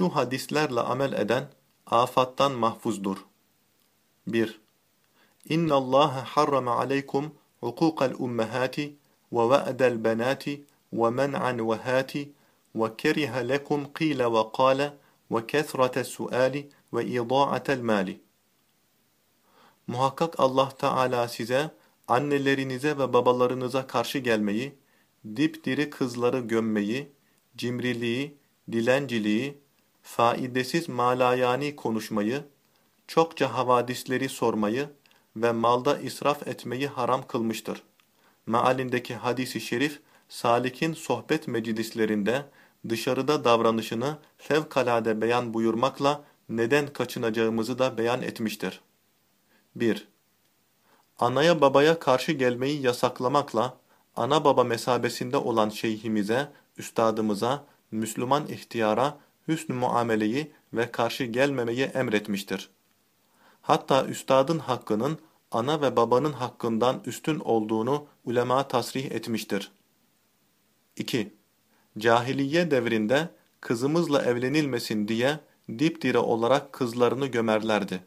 Şu hadislerle amel eden afattan mahfuzdur. 1. İnna Allah harrama aleykum hukukal ummahati ve va'dal banati ve men'an ve hati ve keriha lekum qila ve qala ve kesrate suali ve ida'atel mali. Muhakkak Allah Teala size annelerinize ve babalarınıza karşı gelmeyi, dipdiri kızları gömmeyi, cimriliği, dilenciliği, faidesiz malayani konuşmayı, çokça havadisleri sormayı ve malda israf etmeyi haram kılmıştır. Mealindeki hadisi şerif, salikin sohbet meclislerinde dışarıda davranışını fevkalade beyan buyurmakla neden kaçınacağımızı da beyan etmiştir. 1. Anaya babaya karşı gelmeyi yasaklamakla, ana baba mesabesinde olan şeyhimize, üstadımıza, Müslüman ihtiyara hüsnü muameleyi ve karşı gelmemeyi emretmiştir. Hatta üstadın hakkının ana ve babanın hakkından üstün olduğunu ulema tasrih etmiştir. 2. Cahiliye devrinde kızımızla evlenilmesin diye dipdire olarak kızlarını gömerlerdi.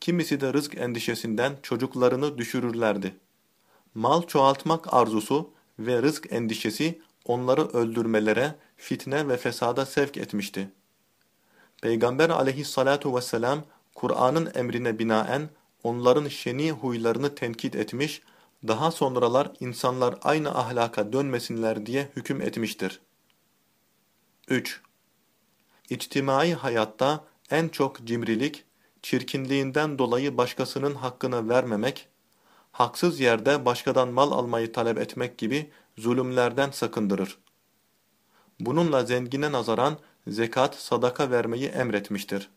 Kimisi de rızk endişesinden çocuklarını düşürürlerdi. Mal çoğaltmak arzusu ve rızk endişesi onları öldürmelere, fitne ve fesada sevk etmişti. Peygamber aleyhissalatu vesselam Kur'an'ın emrine binaen onların şeni huylarını tenkit etmiş, daha sonralar insanlar aynı ahlaka dönmesinler diye hüküm etmiştir. 3. İçtimai hayatta en çok cimrilik, çirkinliğinden dolayı başkasının hakkını vermemek, haksız yerde başkadan mal almayı talep etmek gibi zulümlerden sakındırır. Bununla zengine nazaran zekat, sadaka vermeyi emretmiştir.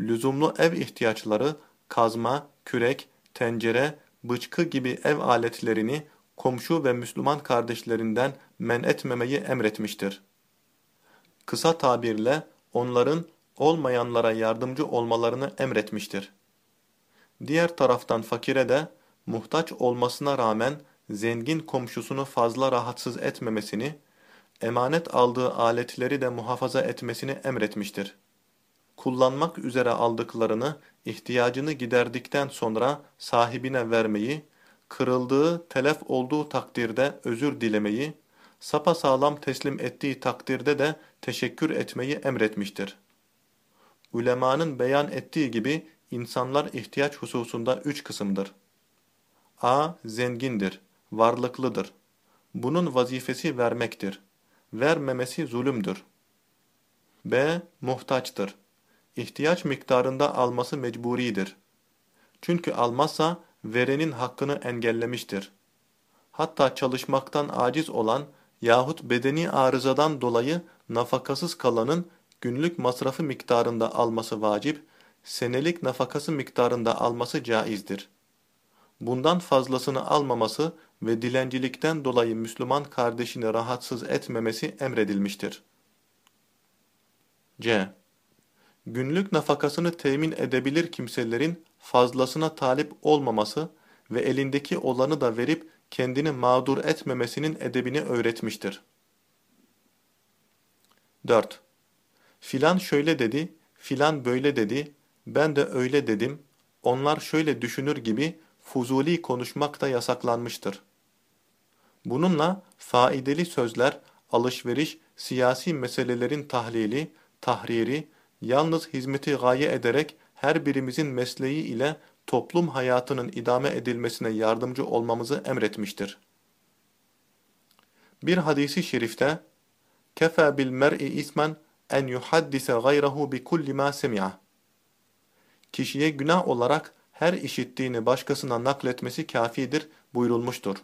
Lüzumlu ev ihtiyaçları, kazma, kürek, tencere, bıçkı gibi ev aletlerini komşu ve Müslüman kardeşlerinden men etmemeyi emretmiştir. Kısa tabirle onların olmayanlara yardımcı olmalarını emretmiştir. Diğer taraftan fakire de muhtaç olmasına rağmen zengin komşusunu fazla rahatsız etmemesini, emanet aldığı aletleri de muhafaza etmesini emretmiştir. Kullanmak üzere aldıklarını ihtiyacını giderdikten sonra sahibine vermeyi, kırıldığı, telef olduğu takdirde özür dilemeyi, sapasağlam teslim ettiği takdirde de teşekkür etmeyi emretmiştir. Ulemanın beyan ettiği gibi insanlar ihtiyaç hususunda üç kısımdır. A. Zengindir, varlıklıdır. Bunun vazifesi vermektir. Vermemesi zulümdür. B. Muhtaçtır. İhtiyaç miktarında alması mecburidir. Çünkü almazsa verenin hakkını engellemiştir. Hatta çalışmaktan aciz olan yahut bedeni arızadan dolayı nafakasız kalanın günlük masrafı miktarında alması vacip, senelik nafakası miktarında alması caizdir. Bundan fazlasını almaması ve dilencilikten dolayı Müslüman kardeşini rahatsız etmemesi emredilmiştir. C. Günlük nafakasını temin edebilir kimselerin fazlasına talip olmaması ve elindeki olanı da verip kendini mağdur etmemesinin edebini öğretmiştir. 4. Filan şöyle dedi, filan böyle dedi, ben de öyle dedim, onlar şöyle düşünür gibi fuzuli konuşmak da yasaklanmıştır. Bununla faideli sözler, alışveriş, siyasi meselelerin tahlili, tahriri, yalnız hizmeti gaye ederek her birimizin mesleği ile toplum hayatının idame edilmesine yardımcı olmamızı emretmiştir. Bir hadisi şerifte bil mer'i ismen en yuhaddise gayrehu bi kulli ma semi'a Kişiye günah olarak her işittiğini başkasına nakletmesi kafidir buyurulmuştur.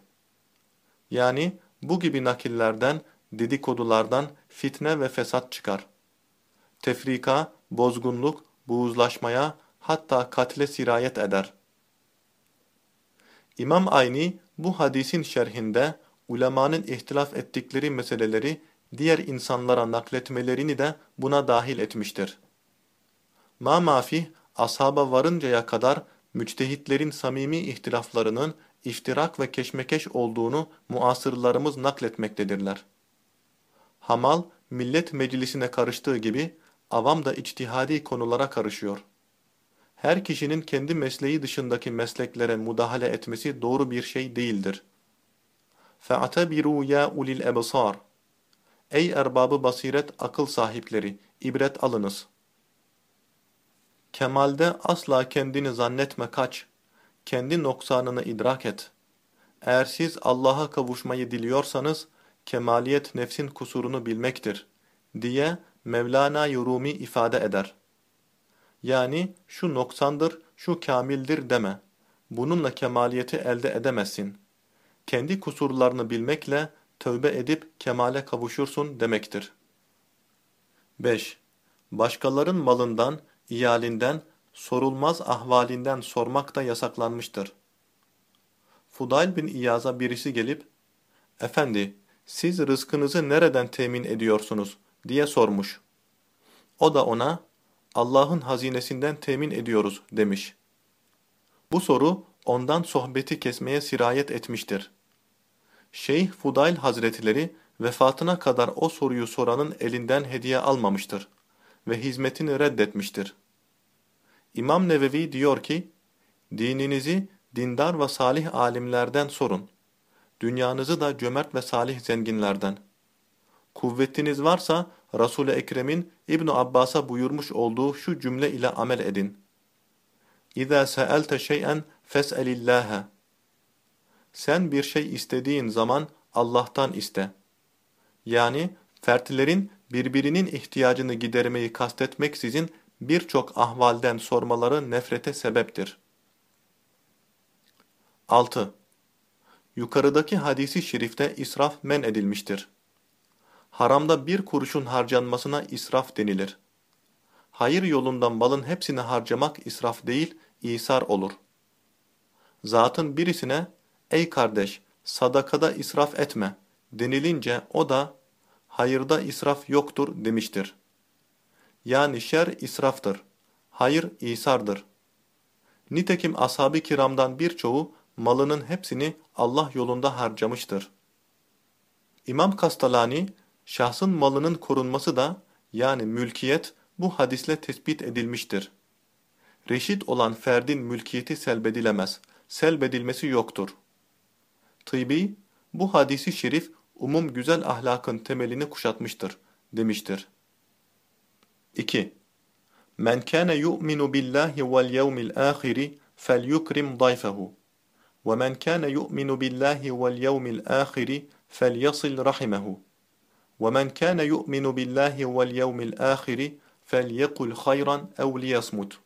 Yani bu gibi nakillerden, dedikodulardan fitne ve fesat çıkar. Tefrika, bozgunluk, buğuzlaşmaya, hatta katle sirayet eder. İmam Ayni bu hadisin şerhinde ulemanın ihtilaf ettikleri meseleleri diğer insanlara nakletmelerini de buna dahil etmiştir. Ma mafih ashaba varıncaya kadar müçtehitlerin samimi ihtilaflarının iftirak ve keşmekeş olduğunu muasırlarımız nakletmektedirler. Hamal, millet meclisine karıştığı gibi avam da içtihadi konulara karışıyor. Her kişinin kendi mesleği dışındaki mesleklere müdahale etmesi doğru bir şey değildir. فَاَعْتَبِرُوا يَا ulil الْاَبْصَارِ Ey erbabı basiret, akıl sahipleri, ibret alınız. Kemalde asla kendini zannetme kaç, Kendi noksanını idrak et. Eğer siz Allah'a kavuşmayı diliyorsanız, kemaliyet nefsin kusurunu bilmektir, diye Mevlana Yorumi ifade eder. Yani şu noksandır, şu kamildir deme. Bununla kemaliyeti elde edemezsin. Kendi kusurlarını bilmekle tövbe edip kemale kavuşursun demektir. 5. Başkaların malından, iyalinden, sorulmaz ahvalinden sormak da yasaklanmıştır. Fudayl bin İyaz'a birisi gelip, Efendi, siz rızkınızı nereden temin ediyorsunuz? diye sormuş. O da ona, Allah'ın hazinesinden temin ediyoruz demiş. Bu soru ondan sohbeti kesmeye sirayet etmiştir. Şeyh Fudayl Hazretleri vefatına kadar o soruyu soranın elinden hediye almamıştır ve hizmetini reddetmiştir. İmam Nevevi diyor ki, dininizi dindar ve salih alimlerden sorun. Dünyanızı da cömert ve salih zenginlerden. Kuvvetiniz varsa Resul-i Ekrem'in İbn Abbas'a buyurmuş olduğu şu cümle ile amel edin. İza sa'alte şey'en fes'elillaha. Sen bir şey istediğin zaman Allah'tan iste. Yani fertlerin birbirinin ihtiyacını gidermeyi kastetmeksizin birçok ahvalden sormaları nefrete sebeptir. 6. Yukarıdaki hadisi şerifte israf men edilmiştir. Haramda bir kuruşun harcanmasına israf denilir. Hayır yolundan malın hepsini harcamak israf değil, isar olur. Zatın birisine, ey kardeş, sadakada israf etme denilince o da, hayırda israf yoktur demiştir. Yani şer israftır, hayır isardır. Nitekim ashab-ı kiramdan birçoğu malının hepsini Allah yolunda harcamıştır. İmam Kastalani, Şahsın malının korunması da yani mülkiyet bu hadisle tespit edilmiştir. Reşit olan ferdin mülkiyeti selbedilemez, selbedilmesi yoktur. Tıbbi, bu hadisi şerif umum güzel ahlakın temelini kuşatmıştır, demiştir. 2. Men kana yu'minu billahi vel yevmil ahiri felyukrim dayfehu. Ve men kana yu'minu billahi vel yevmil ahiri felyasil rahimehu. Ve men kana yu'minu billahi vel yevmil ahiri felyekul hayran ev liyasmut.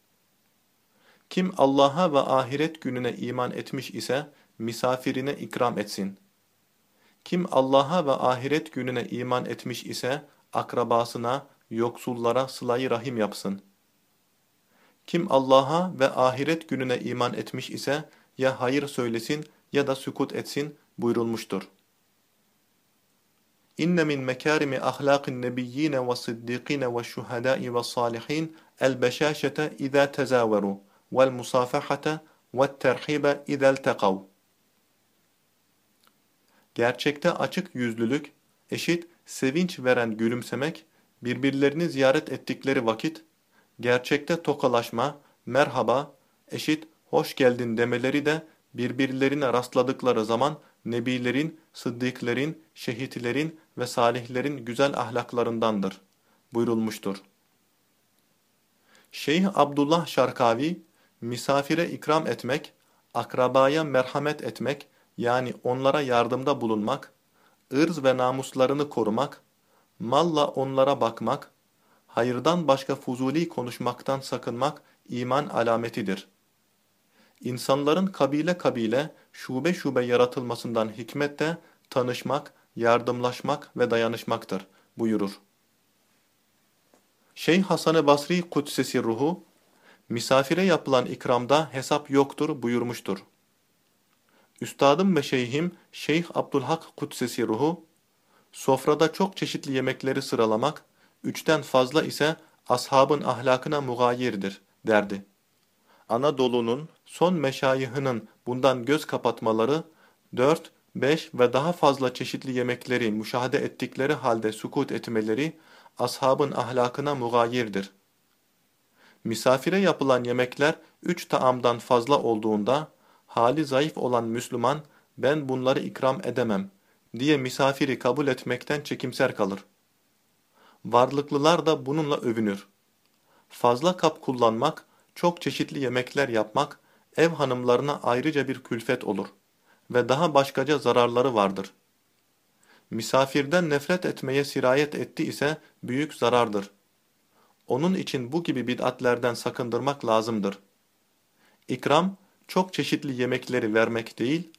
Kim Allah'a ve ahiret gününe iman etmiş ise misafirine ikram etsin. Kim Allah'a ve ahiret gününe iman etmiş ise akrabasına, yoksullara sılayı rahim yapsın. Kim Allah'a ve ahiret gününe iman etmiş ise ya hayır söylesin ya da sükut etsin buyurulmuştur. İnne min mekarimi ahlakın nebiyyine ve sıddikine ve şuhadai ve salihin el beşaşete izâ tezâveru vel musafahate ve terhibe izel tekav. Gerçekte açık yüzlülük, eşit, sevinç veren gülümsemek, birbirlerini ziyaret ettikleri vakit, gerçekte tokalaşma, merhaba, eşit, hoş geldin demeleri de birbirlerine rastladıkları zaman nebilerin, sıddıklerin, şehitlerin ve salihlerin güzel ahlaklarındandır buyurulmuştur. Şeyh Abdullah Şarkavi, misafire ikram etmek, akrabaya merhamet etmek, yani onlara yardımda bulunmak, ırz ve namuslarını korumak, malla onlara bakmak, hayırdan başka fuzuli konuşmaktan sakınmak iman alametidir. İnsanların kabile kabile, şube şube yaratılmasından hikmet de tanışmak, yardımlaşmak ve dayanışmaktır buyurur. Şeyh Hasan-ı Basri Kudsesi ruhu, misafire yapılan ikramda hesap yoktur buyurmuştur. Üstadım ve şeyhim Şeyh Abdülhak Kudsesi ruhu, sofrada çok çeşitli yemekleri sıralamak, üçten fazla ise ashabın ahlakına mugayirdir derdi. Anadolu'nun son meşayihinin bundan göz kapatmaları, dört, beş ve daha fazla çeşitli yemekleri müşahede ettikleri halde sukut etmeleri, ashabın ahlakına mugayirdir. Misafire yapılan yemekler üç taamdan fazla olduğunda, hali zayıf olan Müslüman, ben bunları ikram edemem diye misafiri kabul etmekten çekimser kalır. Varlıklılar da bununla övünür. Fazla kap kullanmak, çok çeşitli yemekler yapmak, ev hanımlarına ayrıca bir külfet olur ve daha başkaca zararları vardır. Misafirden nefret etmeye sirayet etti ise büyük zarardır. Onun için bu gibi bid'atlerden sakındırmak lazımdır. İkram, çok çeşitli yemekleri vermek değil,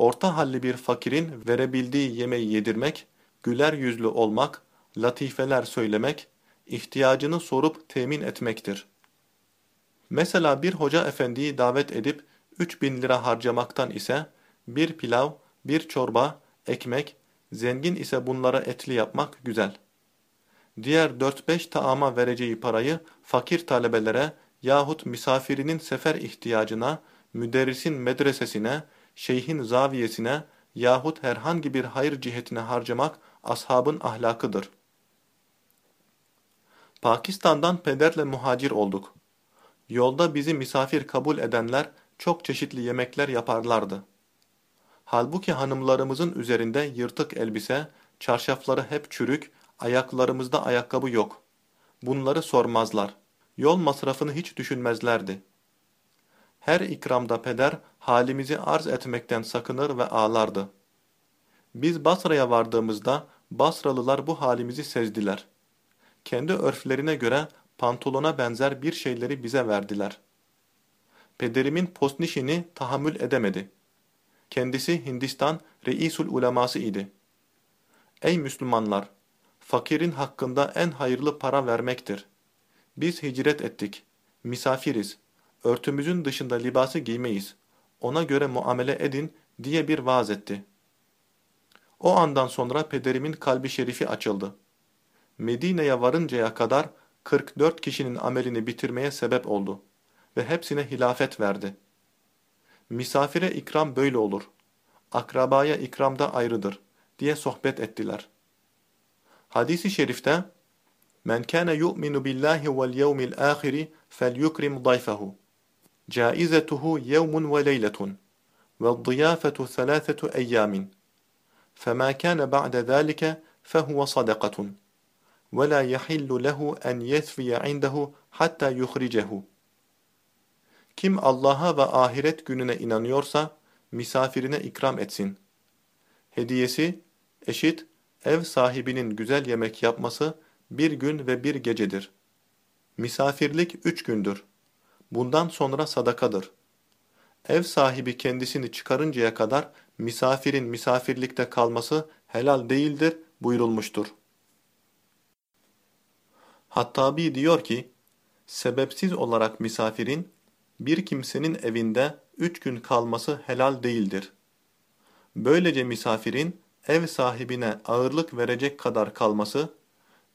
orta halli bir fakirin verebildiği yemeği yedirmek, güler yüzlü olmak, latifeler söylemek, ihtiyacını sorup temin etmektir. Mesela bir hoca efendiyi davet edip 3000 lira harcamaktan ise bir pilav, bir çorba, ekmek, zengin ise bunlara etli yapmak güzel. Diğer 4-5 taama vereceği parayı fakir talebelere yahut misafirinin sefer ihtiyacına, müderrisin medresesine, şeyhin zaviyesine yahut herhangi bir hayır cihetine harcamak ashabın ahlakıdır. Pakistan'dan pederle muhacir olduk. Yolda bizi misafir kabul edenler çok çeşitli yemekler yaparlardı. Halbuki hanımlarımızın üzerinde yırtık elbise, çarşafları hep çürük, ayaklarımızda ayakkabı yok. Bunları sormazlar. Yol masrafını hiç düşünmezlerdi. Her ikramda peder halimizi arz etmekten sakınır ve ağlardı. Biz Basra'ya vardığımızda Basralılar bu halimizi sezdiler. Kendi örflerine göre pantolona benzer bir şeyleri bize verdiler. Pederimin postnişini tahammül edemedi. Kendisi Hindistan reisul uleması idi. Ey Müslümanlar! Fakirin hakkında en hayırlı para vermektir. Biz hicret ettik. Misafiriz. Örtümüzün dışında libası giymeyiz. Ona göre muamele edin diye bir vaaz etti. O andan sonra pederimin kalbi şerifi açıldı. Medine'ye varıncaya kadar 44 kişinin amelini bitirmeye sebep oldu ve hepsine hilafet verdi. Misafire ikram böyle olur. Akrabaya ikram da ayrıdır diye sohbet ettiler. Hadis-i şerifte Men kana yu'minu billahi vel yevmil ahiri felyukrim dayfehu. Caizetuhu yevmun ve leyletun ve ziyafetu thalâthetu eyyamin. Fema kana ba'de zâlike fehuve sadakatun. Ve la yahillu lehu en yesfiye indehu hatta yuhricehu. Kim Allah'a ve ahiret gününe inanıyorsa misafirine ikram etsin. Hediyesi eşit ev sahibinin güzel yemek yapması bir gün ve bir gecedir. Misafirlik üç gündür. Bundan sonra sadakadır. Ev sahibi kendisini çıkarıncaya kadar misafirin misafirlikte kalması helal değildir buyurulmuştur. Hattabi diyor ki, sebepsiz olarak misafirin bir kimsenin evinde üç gün kalması helal değildir. Böylece misafirin ev sahibine ağırlık verecek kadar kalması,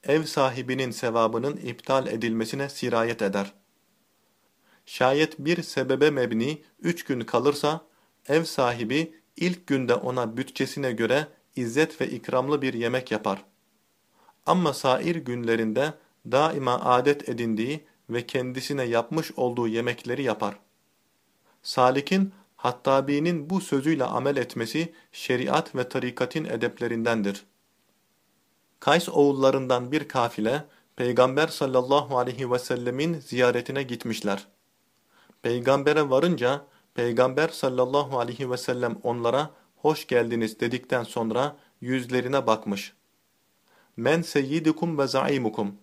ev sahibinin sevabının iptal edilmesine sirayet eder. Şayet bir sebebe mebni üç gün kalırsa, ev sahibi ilk günde ona bütçesine göre izzet ve ikramlı bir yemek yapar. Ama sair günlerinde daima adet edindiği ve kendisine yapmış olduğu yemekleri yapar. Salik'in Hattabi'nin bu sözüyle amel etmesi şeriat ve tarikatin edeplerindendir. Kays oğullarından bir kafile Peygamber sallallahu aleyhi ve sellemin ziyaretine gitmişler. Peygambere varınca Peygamber sallallahu aleyhi ve sellem onlara hoş geldiniz dedikten sonra yüzlerine bakmış. Men seyyidukum ve zaimukum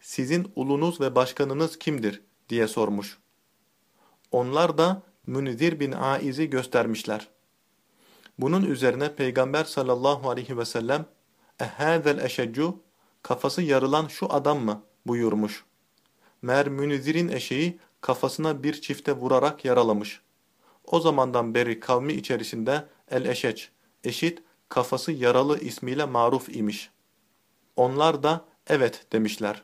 sizin ulunuz ve başkanınız kimdir diye sormuş. Onlar da Münzir bin Aiz'i göstermişler. Bunun üzerine Peygamber sallallahu aleyhi ve sellem ehâzel eşeccu kafası yarılan şu adam mı buyurmuş. Mer Münzir'in eşeği kafasına bir çifte vurarak yaralamış. O zamandan beri kavmi içerisinde el-eşeç, eşit, kafası yaralı ismiyle maruf imiş. Onlar da evet demişler.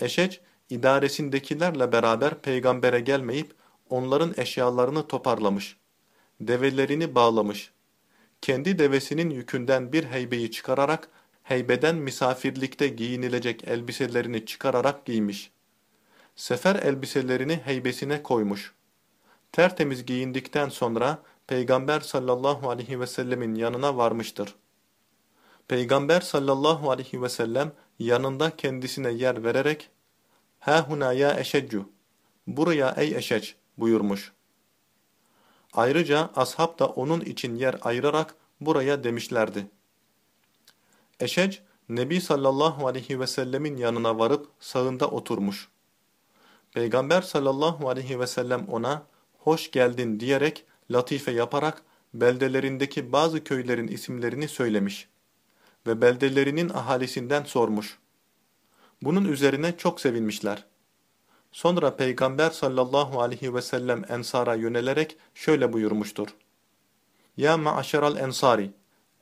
Eşeç, idaresindekilerle beraber peygambere gelmeyip onların eşyalarını toparlamış. Develerini bağlamış. Kendi devesinin yükünden bir heybeyi çıkararak heybeden misafirlikte giyinilecek elbiselerini çıkararak giymiş. Sefer elbiselerini heybesine koymuş. Tertemiz giyindikten sonra Peygamber sallallahu aleyhi ve sellemin yanına varmıştır. Peygamber sallallahu aleyhi ve sellem yanında kendisine yer vererek Ha huna ya eşeccu Buraya ey eşeç buyurmuş. Ayrıca ashab da onun için yer ayırarak buraya demişlerdi. Eşec, Nebi sallallahu aleyhi ve sellemin yanına varıp sağında oturmuş. Peygamber sallallahu aleyhi ve sellem ona hoş geldin diyerek latife yaparak beldelerindeki bazı köylerin isimlerini söylemiş ve beldelerinin ahalisinden sormuş. Bunun üzerine çok sevinmişler. Sonra Peygamber sallallahu aleyhi ve sellem ensara yönelerek şöyle buyurmuştur. Ya ma'aşeral ensari,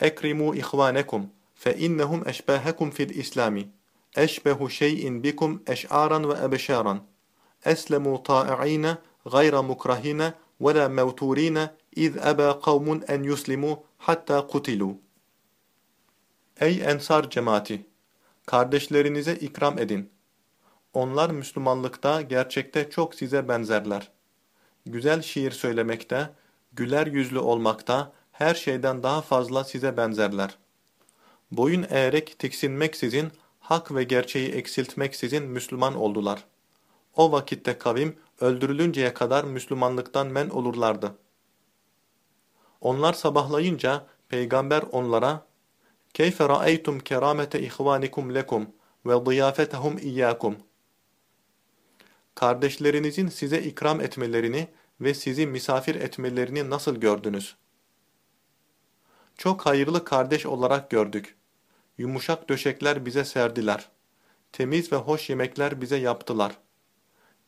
ekrimu ihvanekum, fe innehum eşbahekum fil islami, eşbehu şeyin bikum eş'aran ve ebeşaran, eslemu ta'i'ine gayra mukrahine ve la mevturine iz eba kavmun en yuslimu hatta kutilu. Ey ensar cemaati! Kardeşlerinize ikram edin. Onlar Müslümanlıkta gerçekte çok size benzerler. Güzel şiir söylemekte, güler yüzlü olmakta, her şeyden daha fazla size benzerler. Boyun eğerek tiksinmeksizin, hak ve gerçeği eksiltmeksizin Müslüman oldular. O vakitte kavim, öldürülünceye kadar Müslümanlıktan men olurlardı. Onlar sabahlayınca, Peygamber onlara, كَيْفَ رَأَيْتُمْ كَرَامَةَ إِخْوَانِكُمْ لَكُمْ وَضِيَافَتَهُمْ إِيَّاكُمْ Kardeşlerinizin size ikram etmelerini ve sizi misafir etmelerini nasıl gördünüz? Çok hayırlı kardeş olarak gördük. Yumuşak döşekler bize serdiler. Temiz ve hoş yemekler bize yaptılar.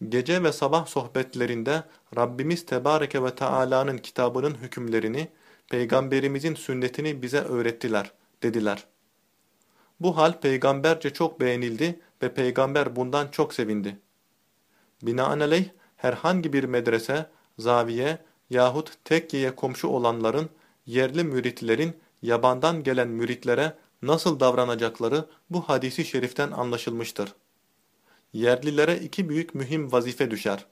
Gece ve sabah sohbetlerinde Rabbimiz Tebareke ve Teala'nın kitabının hükümlerini, Peygamberimizin sünnetini bize öğrettiler, dediler. Bu hal peygamberce çok beğenildi ve peygamber bundan çok sevindi. Binaenaleyh herhangi bir medrese, zaviye yahut tekkeye komşu olanların, yerli müritlerin yabandan gelen müritlere nasıl davranacakları bu hadisi şeriften anlaşılmıştır. Yerlilere iki büyük mühim vazife düşer.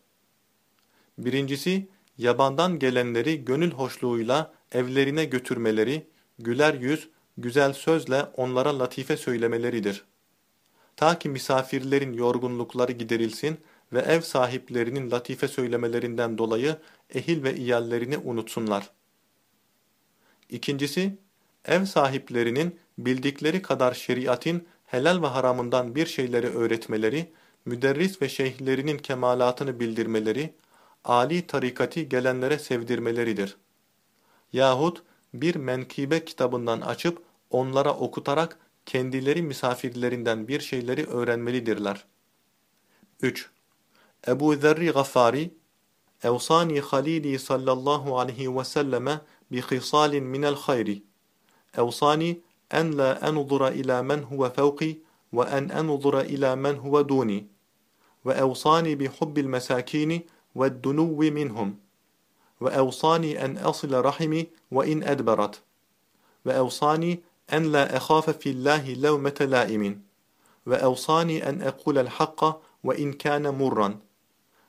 Birincisi, yabandan gelenleri gönül hoşluğuyla evlerine götürmeleri, güler yüz, güzel sözle onlara latife söylemeleridir. Ta ki misafirlerin yorgunlukları giderilsin ve ev sahiplerinin latife söylemelerinden dolayı ehil ve iyallerini unutsunlar. İkincisi, ev sahiplerinin bildikleri kadar şeriatin helal ve haramından bir şeyleri öğretmeleri, müderris ve şeyhlerinin kemalatını bildirmeleri, âli tarikati gelenlere sevdirmeleridir. Yahut bir menkibe kitabından açıp onlara okutarak kendileri misafirlerinden bir şeyleri öğrenmelidirler. 3. Ebu Zerri Gafari Evsani Halili sallallahu aleyhi ve selleme bi khisalin minel hayri Evsani en la enzura ila men huve fevki ve en enzura ila men huve duni ve evsani bi hubbil mesakini ve dunuvi minhum ve evsani en asile rahimi ve in edberat ve evsani en la ekhafe fillahi levmete laimin ve evsani en ekulel hakka ve in kâne murran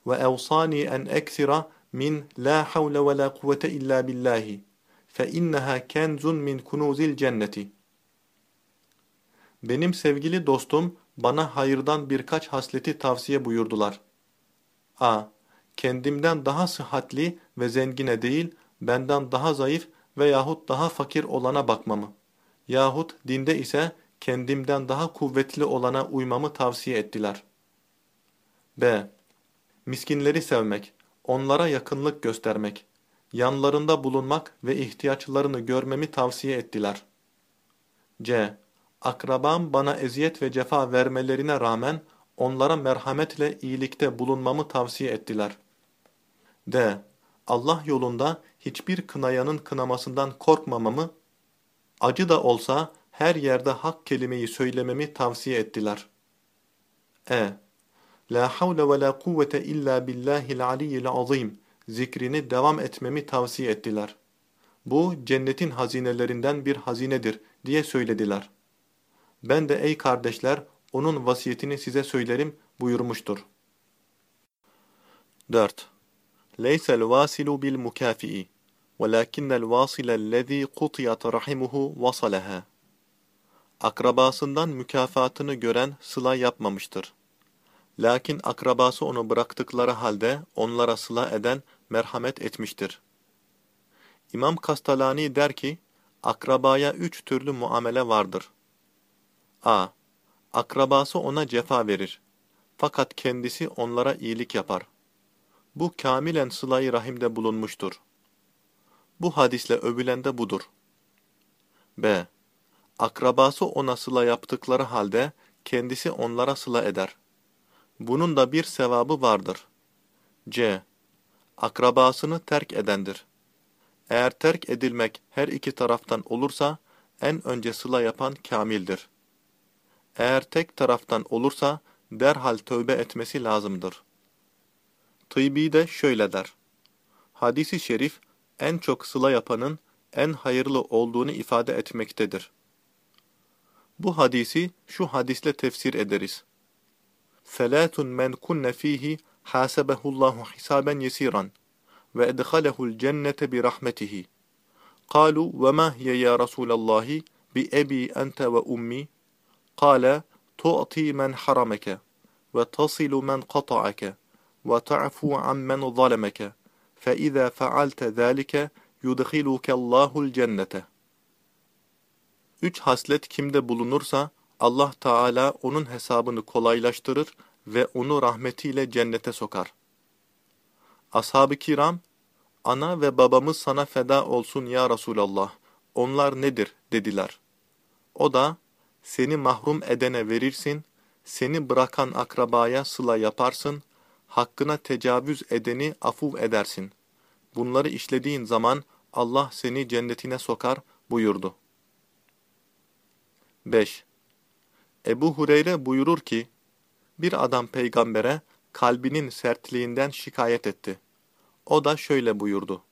ve evsani en eksira min la havle ve la kuvvete illa billahi fe inneha kenzun min kunuzil cenneti Benim sevgili dostum bana hayırdan birkaç hasleti tavsiye buyurdular. A. Kendimden daha sıhhatli ve zengine değil, benden daha zayıf veyahut daha fakir olana bakmamı yahut dinde ise kendimden daha kuvvetli olana uymamı tavsiye ettiler. B. Miskinleri sevmek, onlara yakınlık göstermek, yanlarında bulunmak ve ihtiyaçlarını görmemi tavsiye ettiler. C. Akrabam bana eziyet ve cefa vermelerine rağmen onlara merhametle iyilikte bulunmamı tavsiye ettiler. D. Allah yolunda hiçbir kınayanın kınamasından korkmamamı acı da olsa her yerde hak kelimeyi söylememi tavsiye ettiler. E. La havle ve la kuvvete illa billahil aliyyil azim zikrini devam etmemi tavsiye ettiler. Bu cennetin hazinelerinden bir hazinedir diye söylediler. Ben de ey kardeşler onun vasiyetini size söylerim buyurmuştur. 4. ليس الواصل بالمكافئ ولكن الواصل الذي قطيت رحمه وصلها Akrabasından mükafatını gören sıla yapmamıştır. Lakin akrabası onu bıraktıkları halde onlara sıla eden merhamet etmiştir. İmam Kastalani der ki, akrabaya üç türlü muamele vardır. a. Akrabası ona cefa verir. Fakat kendisi onlara iyilik yapar. Bu kamilen sıla-i rahimde bulunmuştur. Bu hadisle övülen de budur. b. Akrabası ona sıla yaptıkları halde kendisi onlara sıla eder. Bunun da bir sevabı vardır. c. Akrabasını terk edendir. Eğer terk edilmek her iki taraftan olursa, en önce sıla yapan kamildir. Eğer tek taraftan olursa, derhal tövbe etmesi lazımdır. Tıbi de şöyle der. Hadis-i şerif, en çok sıla yapanın en hayırlı olduğunu ifade etmektedir. Bu hadisi şu hadisle tefsir ederiz. ثَلَاثٌ مَنْ كُنَّ ف۪يهِ حَاسَبَهُ اللّٰهُ حِسَابًا يَس۪يرًا وَاَدْخَلَهُ الْجَنَّةَ بِرَحْمَتِهِ قالوا وما هي يا رسول الله بأبي أنت وأمي Kale tu'ti men harameke ve tasilu men kata'ake ve ta'fu ammen zalemeke fe izâ fealte zâlike yudhiluke Allahul cennete. Üç haslet kimde bulunursa Allah Teala onun hesabını kolaylaştırır ve onu rahmetiyle cennete sokar. Ashab-ı kiram, ana ve babamız sana feda olsun ya Resulallah, onlar nedir dediler. O da, seni mahrum edene verirsin, seni bırakan akrabaya sıla yaparsın, hakkına tecavüz edeni afuv edersin. Bunları işlediğin zaman Allah seni cennetine sokar buyurdu. 5. Ebu Hureyre buyurur ki, bir adam peygambere kalbinin sertliğinden şikayet etti. O da şöyle buyurdu.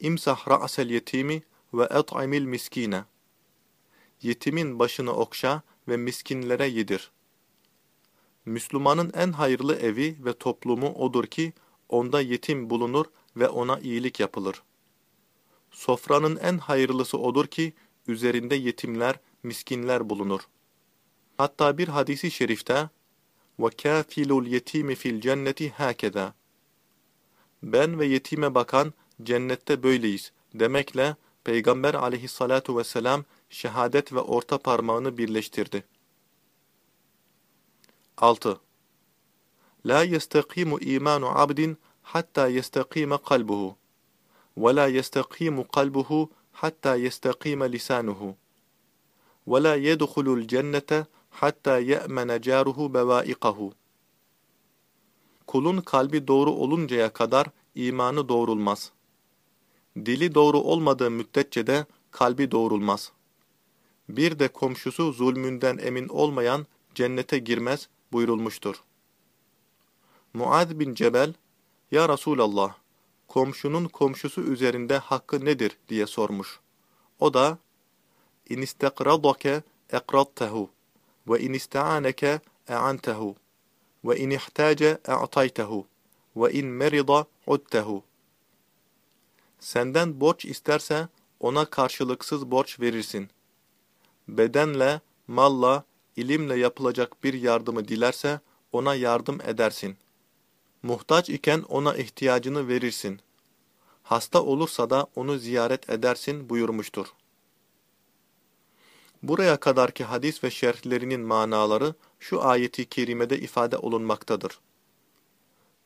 İmsah ra'sel yetimi ve et'imil miskine. Yetimin başını okşa ve miskinlere yedir. Müslümanın en hayırlı evi ve toplumu odur ki, onda yetim bulunur ve ona iyilik yapılır. Sofranın en hayırlısı odur ki, üzerinde yetimler, miskinler bulunur. Hatta bir hadisi şerifte, وَكَافِلُ الْيَتِيمِ فِي الْجَنَّةِ هَكَذَا Ben ve yetime bakan cennette böyleyiz demekle Peygamber aleyhissalatu vesselam şehadet ve orta parmağını birleştirdi. 6. La yestakimu imanu abdin hatta yestakime kalbuhu ve la yestakimu kalbuhu hatta yestakime lisanuhu ve la yedhulul cennete hatta ye'mene caruhu bevaikahu Kulun kalbi doğru oluncaya kadar imanı doğrulmaz. Dili doğru olmadığı müddetçe de kalbi doğrulmaz. Bir de komşusu zulmünden emin olmayan cennete girmez buyurulmuştur. Muad bin Cebel, Ya Resulallah, komşunun komşusu üzerinde hakkı nedir diye sormuş. O da, İn istekradake ekradtehu ve in ista'aneke e'antehu ve in ihtace e'taytehu ve in merida. Senden borç isterse ona karşılıksız borç verirsin. Bedenle, malla, ilimle yapılacak bir yardımı dilerse ona yardım edersin. Muhtaç iken ona ihtiyacını verirsin. Hasta olursa da onu ziyaret edersin buyurmuştur. Buraya kadarki hadis ve şerhlerinin manaları şu ayeti kerimede ifade olunmaktadır.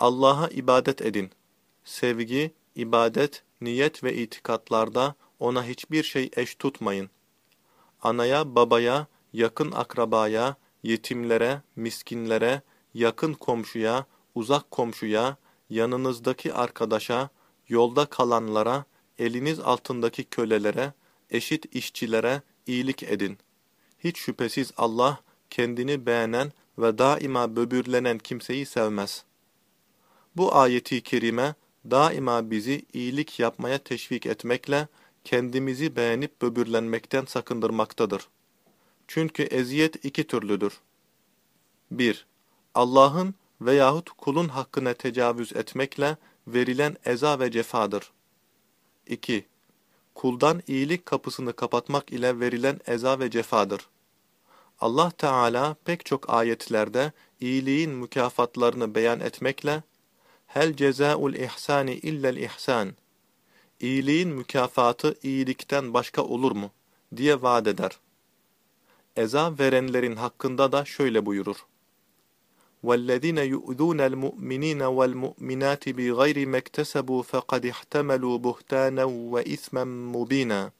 Allah'a ibadet edin. Sevgi, ibadet, niyet ve itikatlarda ona hiçbir şey eş tutmayın. anaya, babaya, yakın akrabaya, yetimlere, miskinlere, yakın komşuya, uzak komşuya, yanınızdaki arkadaşa, yolda kalanlara, eliniz altındaki kölelere, eşit işçilere iyilik edin. Hiç şüphesiz Allah kendini beğenen ve daima böbürlenen kimseyi sevmez. Bu ayeti kerime daima bizi iyilik yapmaya teşvik etmekle kendimizi beğenip böbürlenmekten sakındırmaktadır. Çünkü eziyet iki türlüdür. 1. Allah'ın veyahut kulun hakkına tecavüz etmekle verilen eza ve cefadır. 2. Kuldan iyilik kapısını kapatmak ile verilen eza ve cefadır. Allah Teala pek çok ayetlerde iyiliğin mükafatlarını beyan etmekle Hel cezaul ihsani illel ihsan İyiliğin mükafatı iyilikten başka olur mu? diye vaat eder. Eza verenlerin hakkında da şöyle buyurur. وَالَّذِينَ يُؤْذُونَ الْمُؤْمِنِينَ وَالْمُؤْمِنَاتِ بِغَيْرِ مَا اكْتَسَبُوا فَقَدِ احْتَمَلُوا بُهْتَانًا وَإِثْمًا مُبِينًا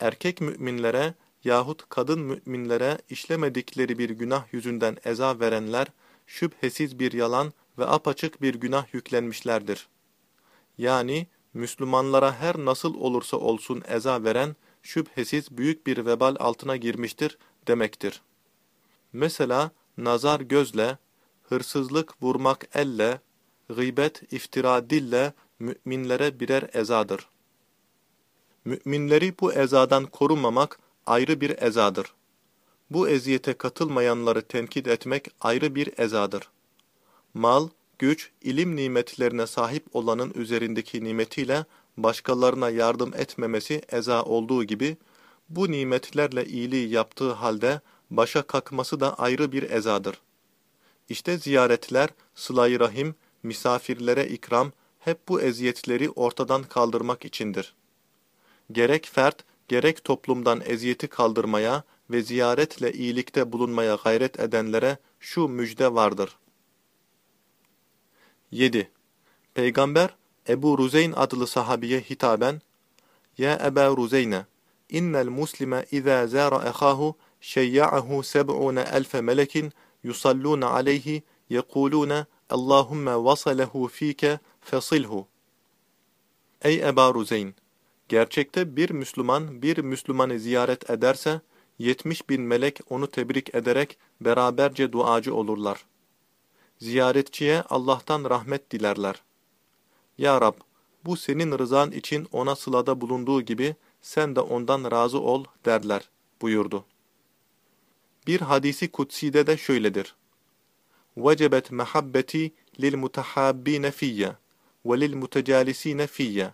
Erkek müminlere yahut kadın müminlere işlemedikleri bir günah yüzünden eza verenler, şüphesiz bir yalan ve apaçık bir günah yüklenmişlerdir. Yani, Müslümanlara her nasıl olursa olsun eza veren, şüphesiz büyük bir vebal altına girmiştir demektir. Mesela, nazar gözle, hırsızlık vurmak elle, gıybet iftira dille müminlere birer ezadır. Müminleri bu ezadan korumamak ayrı bir ezadır. Bu eziyete katılmayanları tenkit etmek ayrı bir ezadır. Mal, güç, ilim nimetlerine sahip olanın üzerindeki nimetiyle başkalarına yardım etmemesi eza olduğu gibi, bu nimetlerle iyiliği yaptığı halde başa kalkması da ayrı bir ezadır. İşte ziyaretler, sıla rahim, misafirlere ikram, hep bu eziyetleri ortadan kaldırmak içindir. Gerek fert, gerek toplumdan eziyeti kaldırmaya ve ziyaretle iyilikte bulunmaya gayret edenlere şu müjde vardır. 7. Peygamber, Ebu Ruzeyn adlı sahabiye hitaben, Ya Eba Ruzeyne, innel muslime izâ zâra ehâhu şeyya'ahu seb'ûne elfe melekin yusallûne aleyhi yekulûne Allahümme vasalehu fîke fesilhu. Ey Eba Ruzeyn! Gerçekte bir Müslüman bir Müslümanı ziyaret ederse, yetmiş bin melek onu tebrik ederek beraberce duacı olurlar Ziyaretçiye Allah'tan rahmet dilerler. Ya Rab, bu senin rızan için ona sılada bulunduğu gibi sen de ondan razı ol derler buyurdu. Bir hadisi kutside de şöyledir. وَجَبَتْ مَحَبَّتِي لِلْمُتَحَابِّينَ فِيَّ وَلِلْمُتَجَالِسِينَ فِيَّ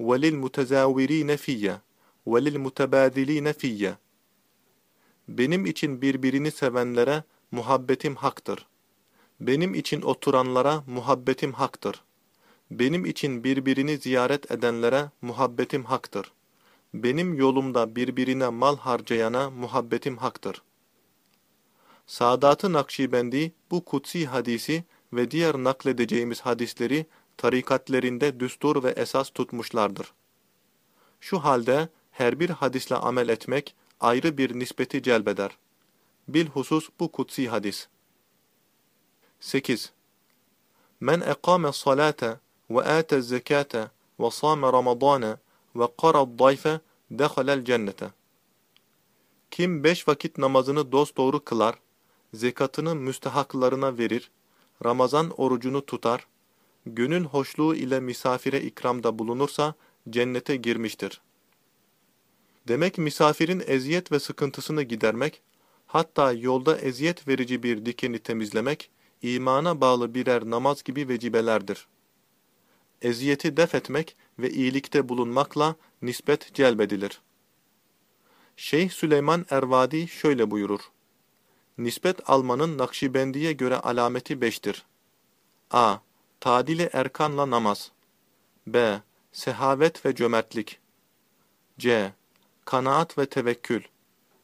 وَلِلْمُتَزَاوِر۪ينَ فِيَّ وَلِلْمُتَبَادِل۪ينَ فِيَّ Benim için birbirini sevenlere muhabbetim haktır. Benim için oturanlara muhabbetim haktır. Benim için birbirini ziyaret edenlere muhabbetim haktır. Benim yolumda birbirine mal harcayana muhabbetim haktır. Sadat-ı Nakşibendi bu kutsi hadisi ve diğer nakledeceğimiz hadisleri tarikatlerinde düstur ve esas tutmuşlardır. Şu halde her bir hadisle amel etmek ayrı bir nispeti celbeder. Bilhusus bu kutsi hadis. 8. Men ekame salate ve ate zekate ve same ramadana ve qarad dayfe dehalel cennete. Kim beş vakit namazını dosdoğru kılar, zekatını müstehaklarına verir, Ramazan orucunu tutar, gönül hoşluğu ile misafire ikramda bulunursa cennete girmiştir. Demek misafirin eziyet ve sıkıntısını gidermek, hatta yolda eziyet verici bir dikeni temizlemek, imana bağlı birer namaz gibi vecibelerdir. Eziyeti def etmek ve iyilikte bulunmakla nispet celbedilir. Şeyh Süleyman Ervadi şöyle buyurur. Nispet almanın Nakşibendi'ye göre alameti beştir. a. Tadili erkanla namaz. B. Sehavet ve cömertlik. C. Kanaat ve tevekkül.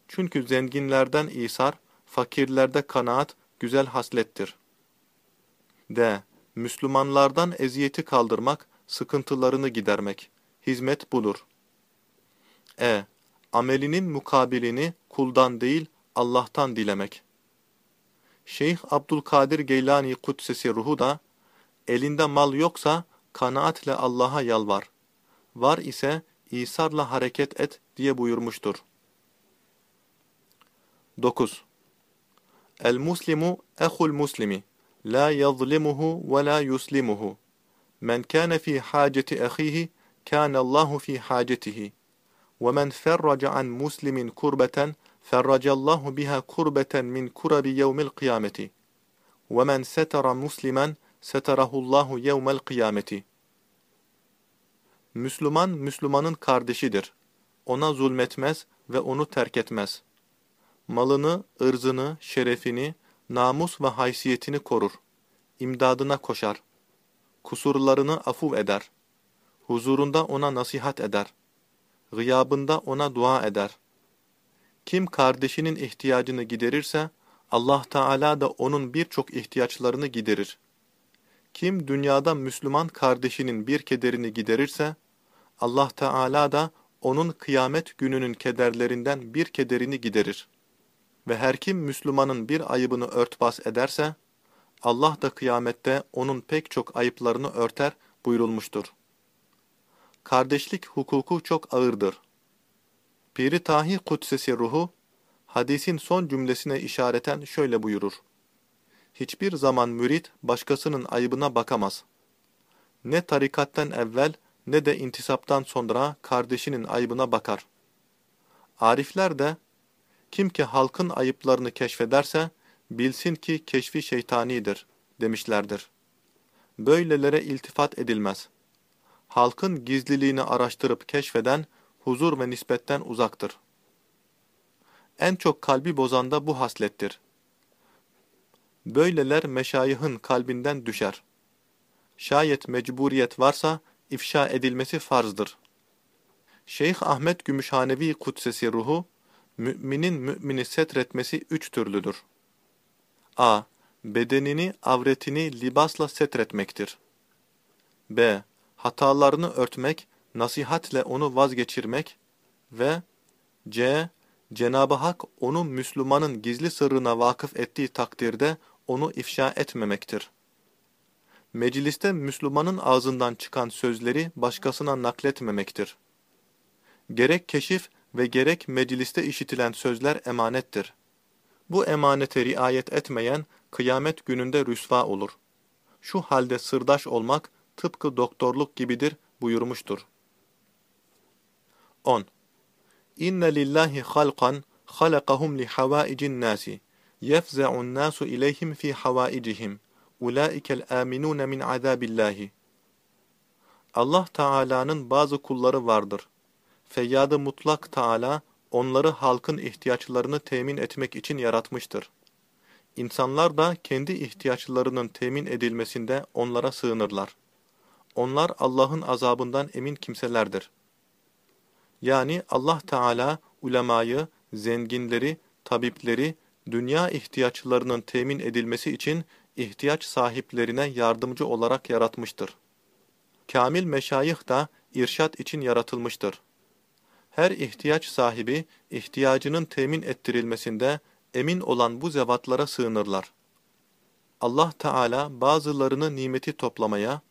Çünkü zenginlerden isar, fakirlerde kanaat güzel haslettir. D. Müslümanlardan eziyeti kaldırmak, sıkıntılarını gidermek. Hizmet budur. E. amelinin mukabilini kuldan değil Allah'tan dilemek. Şeyh Abdülkadir Geylani Kudsesi ruhu da, elinde mal yoksa kanaatle Allah'a yalvar. Var ise İsar'la hareket et diye buyurmuştur. 9. El-Muslimu ehul muslimi, La yazlimuhu ve la yuslimuhu. Men kana fi haceti ahihi kana Allahu fi hacetihi. Ve men ferraca an muslimin kurbeten ferracallahu biha kurbeten min kurabi yevmil kıyameti. Ve men setara muslimen setarahullahu yevmel kıyameti. Müslüman, Müslümanın kardeşidir. Ona zulmetmez ve onu terk etmez. Malını, ırzını, şerefini, namus ve haysiyetini korur. İmdadına koşar. Kusurlarını afuv eder. Huzurunda ona nasihat eder. Gıyabında ona dua eder. Kim kardeşinin ihtiyacını giderirse, Allah Teala da onun birçok ihtiyaçlarını giderir. Kim dünyada Müslüman kardeşinin bir kederini giderirse, Allah Teala da onun kıyamet gününün kederlerinden bir kederini giderir. Ve her kim Müslümanın bir ayıbını örtbas ederse, Allah da kıyamette onun pek çok ayıplarını örter buyurulmuştur. Kardeşlik hukuku çok ağırdır. Piri Tahi Kudsesi ruhu, hadisin son cümlesine işareten şöyle buyurur. Hiçbir zaman mürit başkasının ayıbına bakamaz. Ne tarikattan evvel ne de intisaptan sonra kardeşinin ayıbına bakar. Arifler de, kim ki halkın ayıplarını keşfederse, bilsin ki keşfi şeytanidir, demişlerdir. Böylelere iltifat edilmez. Halkın gizliliğini araştırıp keşfeden, huzur ve nispetten uzaktır. En çok kalbi bozan da bu haslettir. Böyleler meşayihın kalbinden düşer. Şayet mecburiyet varsa, ifşa edilmesi farzdır. Şeyh Ahmet Gümüşhanevi Kudsesi ruhu, müminin mümini setretmesi üç türlüdür. a. Bedenini, avretini libasla setretmektir. b. Hatalarını örtmek, nasihatle onu vazgeçirmek ve c. Cenab-ı Hak onu Müslümanın gizli sırrına vakıf ettiği takdirde onu ifşa etmemektir. Mecliste Müslümanın ağzından çıkan sözleri başkasına nakletmemektir. Gerek keşif ve gerek mecliste işitilen sözler emanettir. Bu emanete riayet etmeyen kıyamet gününde rüsva olur. Şu halde sırdaş olmak tıpkı doktorluk gibidir buyurmuştur. 10. İnne lillahi halqan halakahum li havaicin nasi yefza'un nasu ileyhim fi havaicihim ulaikel aminun min azabillahi. Allah Teala'nın bazı kulları vardır. Feyyad-ı mutlak Teala onları halkın ihtiyaçlarını temin etmek için yaratmıştır. İnsanlar da kendi ihtiyaçlarının temin edilmesinde onlara sığınırlar. Onlar Allah'ın azabından emin kimselerdir. Yani Allah Teala ulemayı, zenginleri, tabipleri, dünya ihtiyaçlarının temin edilmesi için ihtiyaç sahiplerine yardımcı olarak yaratmıştır. Kamil meşayih da irşat için yaratılmıştır. Her ihtiyaç sahibi, ihtiyacının temin ettirilmesinde emin olan bu zevatlara sığınırlar. Allah Teala bazılarını nimeti toplamaya,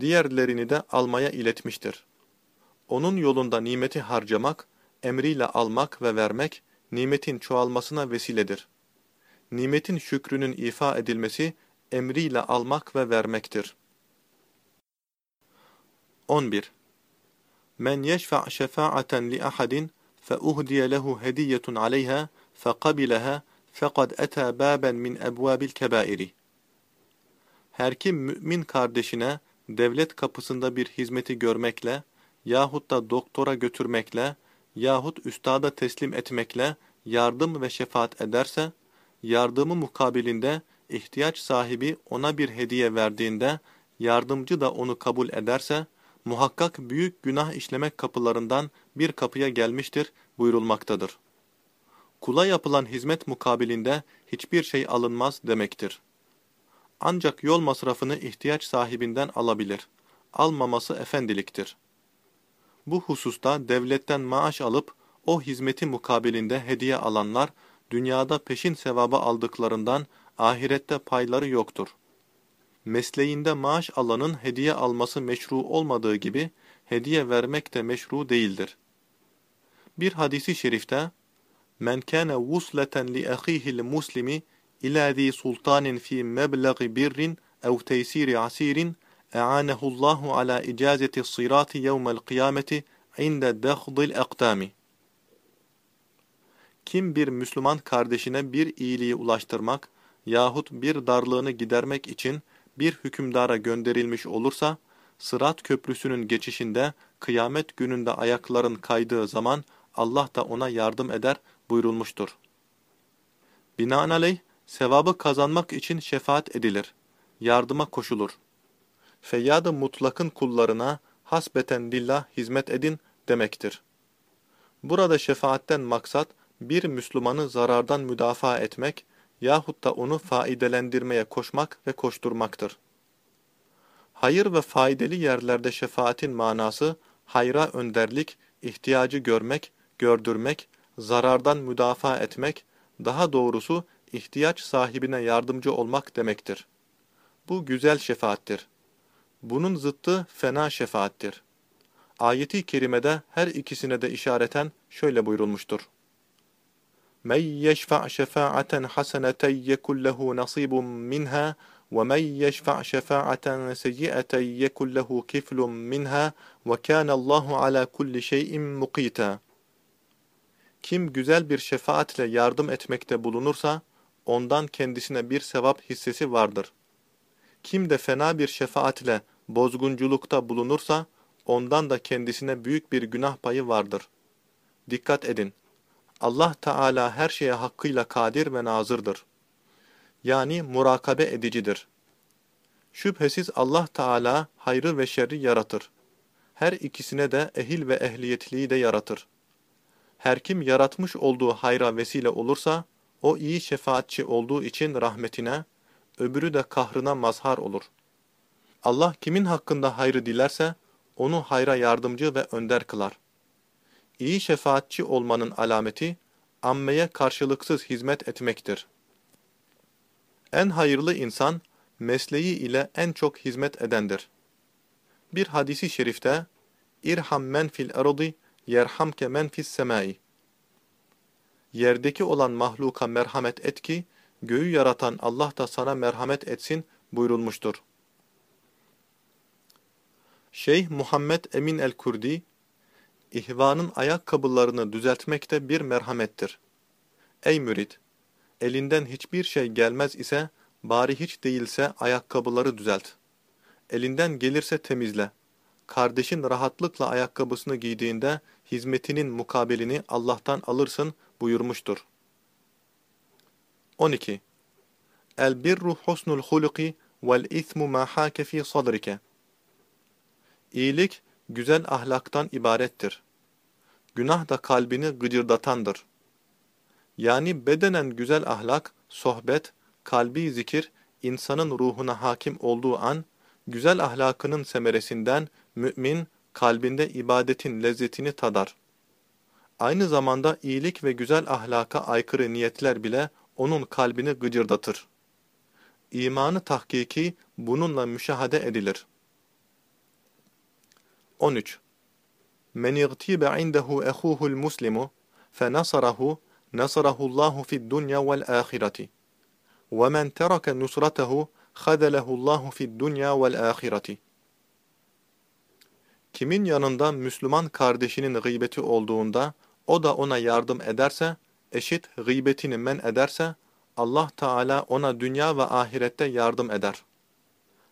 diğerlerini de almaya iletmiştir. Onun yolunda nimeti harcamak, emriyle almak ve vermek, nimetin çoğalmasına vesiledir. Nimetin şükrünün ifa edilmesi, emriyle almak ve vermektir. 11. Men yeşfa' şefaaten li ahadin fe uhdiye lehu hediyetun aleyha fe kabileha fekad eta baben min ebvabil kebairi. Her kim mümin kardeşine devlet kapısında bir hizmeti görmekle yahut da doktora götürmekle yahut üstada teslim etmekle yardım ve şefaat ederse, yardımı mukabilinde ihtiyaç sahibi ona bir hediye verdiğinde, yardımcı da onu kabul ederse, muhakkak büyük günah işlemek kapılarından bir kapıya gelmiştir buyurulmaktadır. Kula yapılan hizmet mukabilinde hiçbir şey alınmaz demektir. Ancak yol masrafını ihtiyaç sahibinden alabilir. Almaması efendiliktir. Bu hususta devletten maaş alıp o hizmeti mukabilinde hediye alanlar, dünyada peşin sevabı aldıklarından ahirette payları yoktur. Mesleğinde maaş alanın hediye alması meşru olmadığı gibi, hediye vermek de meşru değildir. Bir hadisi şerifte, Men kana vusleten li ahihil muslimi ila zi sultanin fi meblagi birrin ev teysiri asirin e'anehu Allahu ala icazeti sirati yevmel kıyameti inde dehzil akdami. Kim bir Müslüman kardeşine bir iyiliği ulaştırmak yahut bir darlığını gidermek için bir hükümdara gönderilmiş olursa, Sırat köprüsünün geçişinde kıyamet gününde ayakların kaydığı zaman Allah da ona yardım eder buyurulmuştur. Binaenaleyh, sevabı kazanmak için şefaat edilir, yardıma koşulur. Feyyad-ı mutlakın kullarına hasbeten lillah hizmet edin demektir. Burada şefaatten maksat, bir Müslümanı zarardan müdafaa etmek yahut da onu faidelendirmeye koşmak ve koşturmaktır. Hayır ve faydalı yerlerde şefaatin manası, hayra önderlik, ihtiyacı görmek, gördürmek, zarardan müdafaa etmek, daha doğrusu ihtiyaç sahibine yardımcı olmak demektir. Bu güzel şefaattir. Bunun zıttı fena şefaattir. Ayeti kerimede her ikisine de işareten şöyle buyurulmuştur. Men yeşfa' şefaaten haseneten yekul lehu nasibun minha ve men yeşfa' şefaaten seyyiaten yekul lehu kiflun minha ve kana Allahu ala kulli. Kim güzel bir şefaatle yardım etmekte bulunursa ondan kendisine bir sevap hissesi vardır. Kim de fena bir şefaatle bozgunculukta bulunursa ondan da kendisine büyük bir günah payı vardır. Dikkat edin! Allah Teala her şeye hakkıyla kadir ve nazırdır. Yani murakabe edicidir. Şüphesiz Allah Teala hayrı ve şerri yaratır. Her ikisine de ehil ve ehliyetliği de yaratır. Her kim yaratmış olduğu hayra vesile olursa, o iyi şefaatçi olduğu için rahmetine, öbürü de kahrına mazhar olur. Allah kimin hakkında hayrı dilerse, onu hayra yardımcı ve önder kılar. İyi şefaatçi olmanın alameti, ammeye karşılıksız hizmet etmektir. En hayırlı insan, mesleği ile en çok hizmet edendir. Bir hadisi şerifte, İrham men fil ardi yerhamke men fis semai. Yerdeki olan mahluka merhamet et ki, göğü yaratan Allah da sana merhamet etsin buyurulmuştur. Şeyh Muhammed Emin el-Kurdi, İhvanın ayakkabılarını düzeltmek de bir merhamettir. Ey mürit! Elinden hiçbir şey gelmez ise, bari hiç değilse ayakkabıları düzelt. Elinden gelirse temizle. Kardeşin rahatlıkla ayakkabısını giydiğinde, hizmetinin mukabelini Allah'tan alırsın buyurmuştur. 12. El birru husnul huluki vel ismu ma hake fi sadrike. İyilik, güzel ahlaktan ibarettir. Günah da kalbini gıcırdatandır. Yani bedenen güzel ahlak, sohbet, kalbi zikir, insanın ruhuna hakim olduğu an, güzel ahlakının semeresinden mümin, kalbinde ibadetin lezzetini tadar. Aynı zamanda iyilik ve güzel ahlaka aykırı niyetler bile onun kalbini gıcırdatır. İmanı tahkiki bununla müşahede edilir. 13. Men igtibe indehu ehuhul muslimu fenasarahu nasarahu Allahu fid dunya vel ahireti. Ve men teraka nusratahu khadalehu Allahu fid dunya vel ahireti. Kimin yanında Müslüman kardeşinin gıybeti olduğunda o da ona yardım ederse, eşit gıybetini men ederse, Allah Teala ona dünya ve ahirette yardım eder.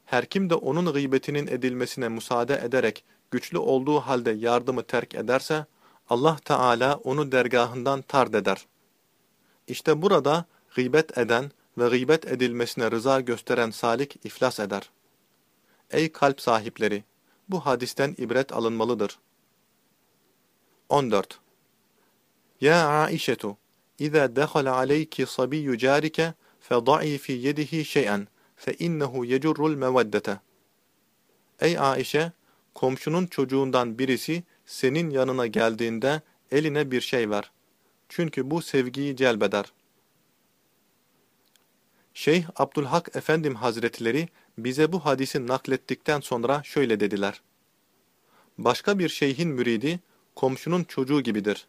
Her kim de onun gıybetinin edilmesine müsaade ederek güçlü olduğu halde yardımı terk ederse, Allah Teala onu dergahından tard eder. İşte burada gıybet eden ve gıybet edilmesine rıza gösteren salik iflas eder. Ey kalp sahipleri! Bu hadisten ibret alınmalıdır. 14. Ya Aişetu! İza dekhala aleyki sabiyyu carike feda'i fi yedihi şey'en fe innehu yecurrul meveddete. Ey Aişe! Komşunun çocuğundan birisi senin yanına geldiğinde eline bir şey ver. Çünkü bu sevgiyi celbeder. Şeyh Abdülhak Efendim Hazretleri bize bu hadisi naklettikten sonra şöyle dediler. Başka bir şeyhin müridi, komşunun çocuğu gibidir.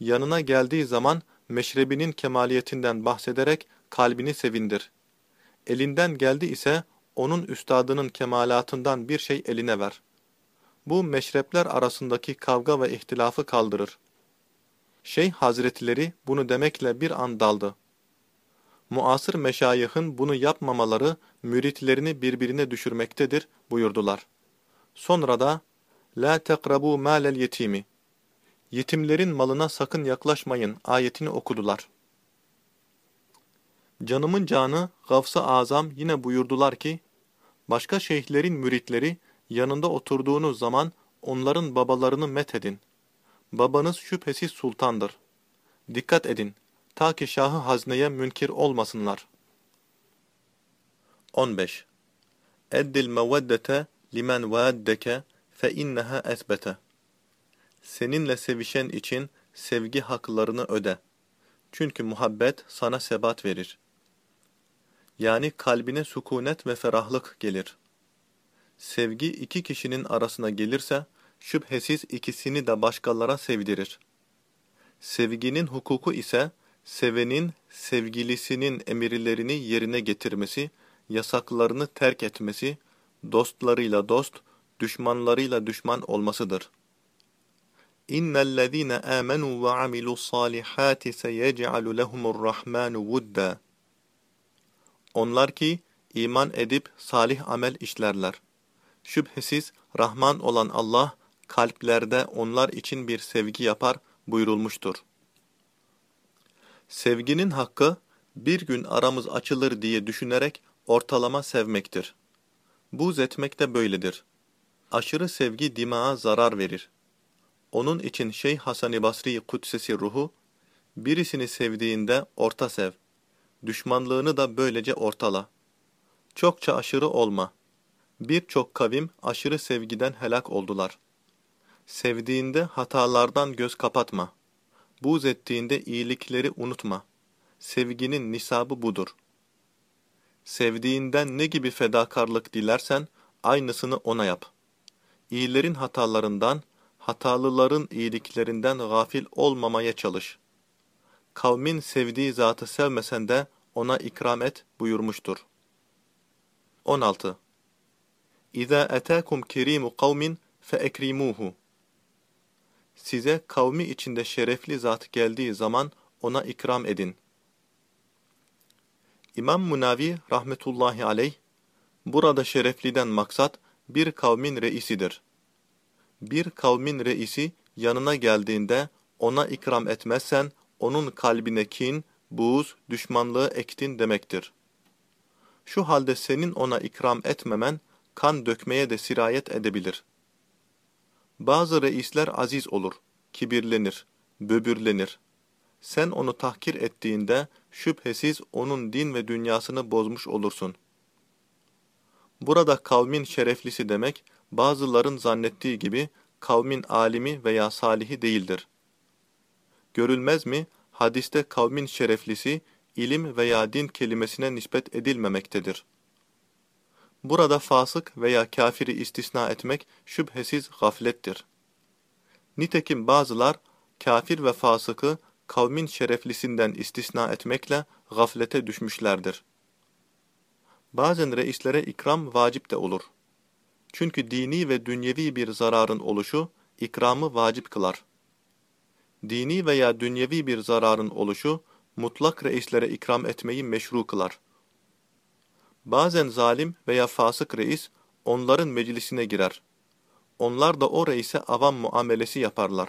Yanına geldiği zaman meşrebinin kemaliyetinden bahsederek kalbini sevindir. Elinden geldi ise onun üstadının kemalatından bir şey eline ver. Bu meşrepler arasındaki kavga ve ihtilafı kaldırır. Şeyh Hazretleri bunu demekle bir an daldı. Muasır meşayihın bunu yapmamaları müritlerini birbirine düşürmektedir buyurdular. Sonra da La tekrabu malel yetimi Yetimlerin malına sakın yaklaşmayın ayetini okudular. Canımın canı Gavs-ı Azam yine buyurdular ki, başka şeyhlerin müritleri yanında oturduğunuz zaman onların babalarını methedin. Babanız şüphesiz sultandır. Dikkat edin, ta ki şahı hazneye münkir olmasınlar. 15. Eddil meveddete limen vaaddeke fe inneha esbete. Seninle sevişen için sevgi haklarını öde. Çünkü muhabbet sana sebat verir. Yani kalbine sükunet ve ferahlık gelir. Sevgi iki kişinin arasına gelirse, şüphesiz ikisini de başkalara sevdirir. Sevginin hukuku ise, sevenin, sevgilisinin emirlerini yerine getirmesi, yasaklarını terk etmesi, dostlarıyla dost, düşmanlarıyla düşman olmasıdır. İnnellezîne âmenû ve amilu's-sâlihâti seyec'alu lehumur-rahmânu vudda. Onlar ki iman edip salih amel işlerler. Şüphesiz Rahman olan Allah kalplerde onlar için bir sevgi yapar buyurulmuştur. Sevginin hakkı bir gün aramız açılır diye düşünerek ortalama sevmektir. Buz etmek de böyledir. Aşırı sevgi dimağa zarar verir. Onun için Şeyh Hasan-ı Basri Kudsesi ruhu, birisini sevdiğinde orta sev, düşmanlığını da böylece ortala. Çokça aşırı olma. Birçok kavim aşırı sevgiden helak oldular. Sevdiğinde hatalardan göz kapatma. Buz ettiğinde iyilikleri unutma. Sevginin nisabı budur. Sevdiğinden ne gibi fedakarlık dilersen, aynısını ona yap. İyilerin hatalarından, hatalıların iyiliklerinden gafil olmamaya çalış. Kavmin sevdiği zatı sevmesen de ona ikram et buyurmuştur. 16. İza etâkum kerimu kavmin feekrimuhu. Size kavmi içinde şerefli zat geldiği zaman ona ikram edin. İmam Munavi rahmetullahi aleyh, burada şerefliden maksat bir kavmin reisidir. Bir kavmin reisi yanına geldiğinde ona ikram etmezsen onun kalbine kin, buğz, düşmanlığı ektin demektir. Şu halde senin ona ikram etmemen kan dökmeye de sirayet edebilir. Bazı reisler aziz olur, kibirlenir, böbürlenir. Sen onu tahkir ettiğinde şüphesiz onun din ve dünyasını bozmuş olursun. Burada kavmin şereflisi demek, bazıların zannettiği gibi kavmin alimi veya salihi değildir. Görülmez mi, hadiste kavmin şereflisi, ilim veya din kelimesine nispet edilmemektedir. Burada fasık veya kafiri istisna etmek şüphesiz gaflettir. Nitekim bazılar, kafir ve fasıkı kavmin şereflisinden istisna etmekle gaflete düşmüşlerdir. Bazen reislere ikram vacip de olur. Çünkü dini ve dünyevi bir zararın oluşu, ikramı vacip kılar. Dini veya dünyevi bir zararın oluşu, mutlak reislere ikram etmeyi meşru kılar. Bazen zalim veya fasık reis onların meclisine girer. Onlar da o reise avam muamelesi yaparlar.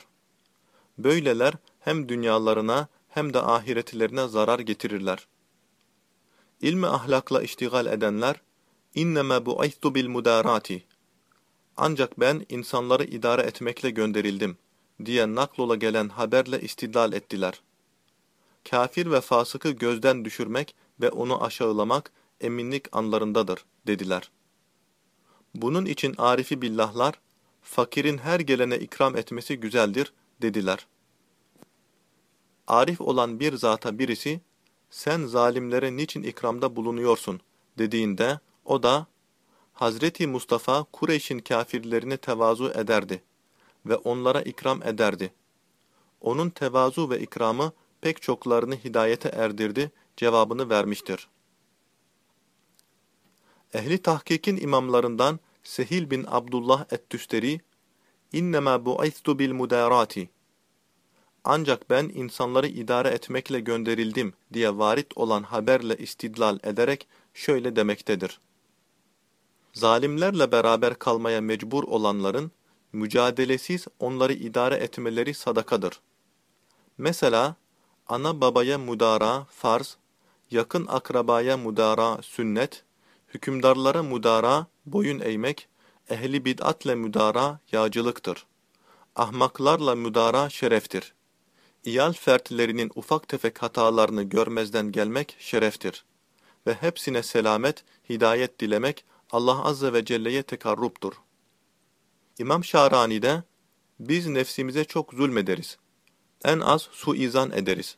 Böyleler hem dünyalarına hem de ahiretlerine zarar getirirler. İlmi ahlakla iştigal edenler, inneme bu'aytu bil mudarati. Ancak ben insanları idare etmekle gönderildim diye naklola gelen haberle istidlal ettiler. Kafir ve fasıkı gözden düşürmek ve onu aşağılamak eminlik anlarındadır dediler. Bunun için arifi billahlar, fakirin her gelene ikram etmesi güzeldir dediler. Arif olan bir zata birisi, sen zalimlere niçin ikramda bulunuyorsun dediğinde, o da, Hazreti Mustafa Kureyş'in kafirlerine tevazu ederdi ve onlara ikram ederdi. Onun tevazu ve ikramı pek çoklarını hidayete erdirdi cevabını vermiştir. Ehli tahkikin imamlarından Sehil bin Abdullah et-Tüsteri, İnnemâ bu'ithtu bil mudarati. Ancak ben insanları idare etmekle gönderildim diye varit olan haberle istidlal ederek şöyle demektedir. Zalimlerle beraber kalmaya mecbur olanların, mücadelesiz onları idare etmeleri sadakadır. Mesela, ana babaya mudara farz, yakın akrabaya mudara sünnet, hükümdarlara mudara boyun eğmek, ehli bid'atle müdara yağcılıktır. Ahmaklarla müdara şereftir. İyal fertlerinin ufak tefek hatalarını görmezden gelmek şereftir. Ve hepsine selamet, hidayet dilemek Allah Azze ve Celle'ye tekarruptur. İmam Şarani'de, biz nefsimize çok zulmederiz. En az suizan ederiz.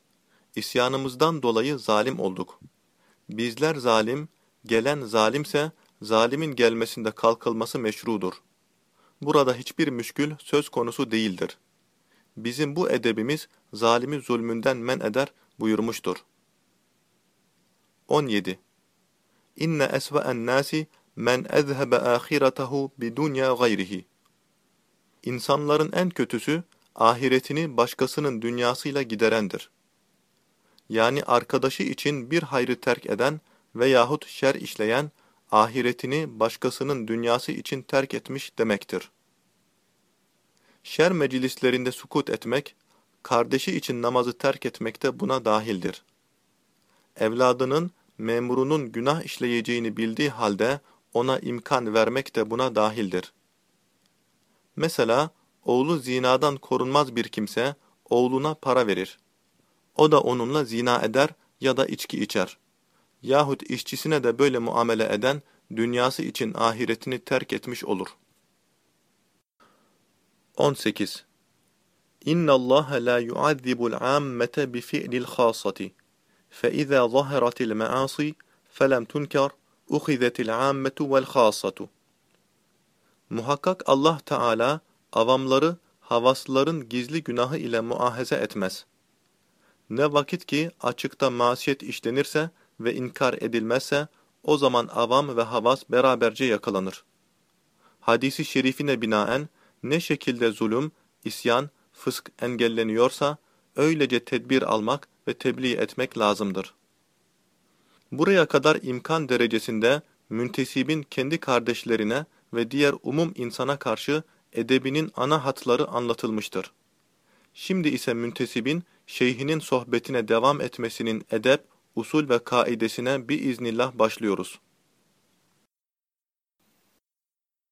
İsyanımızdan dolayı zalim olduk. Bizler zalim, gelen zalimse, zalimin gelmesinde kalkılması meşrudur. Burada hiçbir müşkül söz konusu değildir. Bizim bu edebimiz zalimi zulmünden men eder buyurmuştur. 17. İnne esve'en nasi men ezhebe ahiretehu bidunya gayrihi. İnsanların en kötüsü, ahiretini başkasının dünyasıyla giderendir. Yani arkadaşı için bir hayrı terk eden veyahut şer işleyen, ahiretini başkasının dünyası için terk etmiş demektir. Şer meclislerinde sukut etmek, kardeşi için namazı terk etmek de buna dahildir. Evladının, memurunun günah işleyeceğini bildiği halde ona imkan vermek de buna dahildir. Mesela, oğlu zinadan korunmaz bir kimse, oğluna para verir. O da onunla zina eder ya da içki içer yahut işçisine de böyle muamele eden, dünyası için ahiretini terk etmiş olur. 18. İnna Allah la yuazibul ammete bi fi'lil khasati. Fe iza zaharatil maasi felem tunkar uhizetil ammetu. Muhakkak Allah Teala avamları havasların gizli günahı ile muahaze etmez. Ne vakit ki açıkta masiyet işlenirse, ve inkar edilmezse o zaman avam ve havas beraberce yakalanır. Hadisi şerifine binaen ne şekilde zulüm, isyan, fısk engelleniyorsa öylece tedbir almak ve tebliğ etmek lazımdır. Buraya kadar imkan derecesinde müntesibin kendi kardeşlerine ve diğer umum insana karşı edebinin ana hatları anlatılmıştır. Şimdi ise müntesibin şeyhinin sohbetine devam etmesinin edep usul ve kaidesine bir iznillah başlıyoruz.